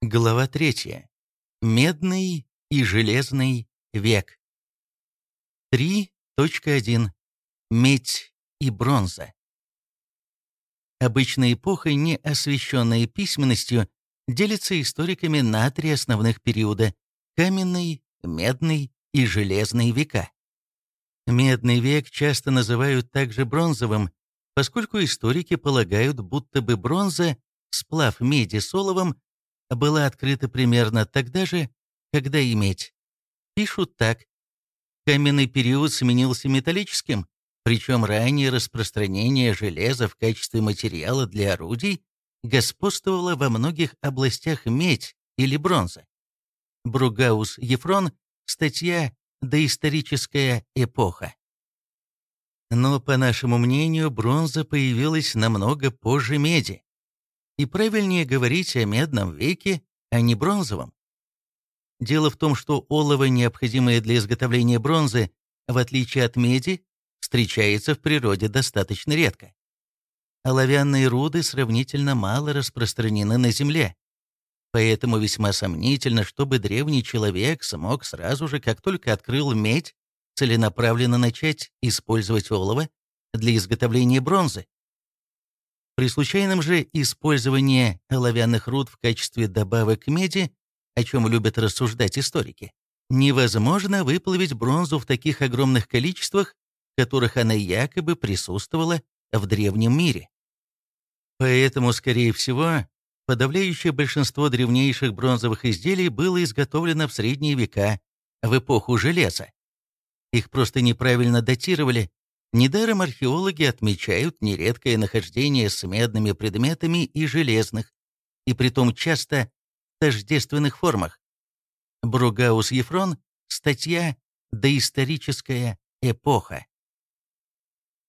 Глава 3. Медный и железный век. 3.1. Медь и бронза. Обычная эпоха, не освещенная письменностью, делится историками на три основных периода – каменный, медный и железный века. Медный век часто называют также бронзовым, поскольку историки полагают, будто бы бронза, сплав меди с оловом, была открыта примерно тогда же, когда и медь. Пишут так. Каменный период сменился металлическим, причем ранее распространение железа в качестве материала для орудий господствовало во многих областях медь или бронза. Бругаус Ефрон, статья «Доисторическая эпоха». Но, по нашему мнению, бронза появилась намного позже меди и правильнее говорить о медном веке, а не бронзовом. Дело в том, что олово, необходимое для изготовления бронзы, в отличие от меди, встречается в природе достаточно редко. Оловянные руды сравнительно мало распространены на Земле. Поэтому весьма сомнительно, чтобы древний человек смог сразу же, как только открыл медь, целенаправленно начать использовать олово для изготовления бронзы. При случайном же использовании оловянных руд в качестве добавок к меди, о чем любят рассуждать историки, невозможно выплавить бронзу в таких огромных количествах, в которых она якобы присутствовала в древнем мире. Поэтому, скорее всего, подавляющее большинство древнейших бронзовых изделий было изготовлено в средние века, в эпоху железа. Их просто неправильно датировали, Недаром археологи отмечают нередкое нахождение с медными предметами и железных, и притом часто в тождественных формах. Бругаус Ефрон, статья «Доисторическая эпоха».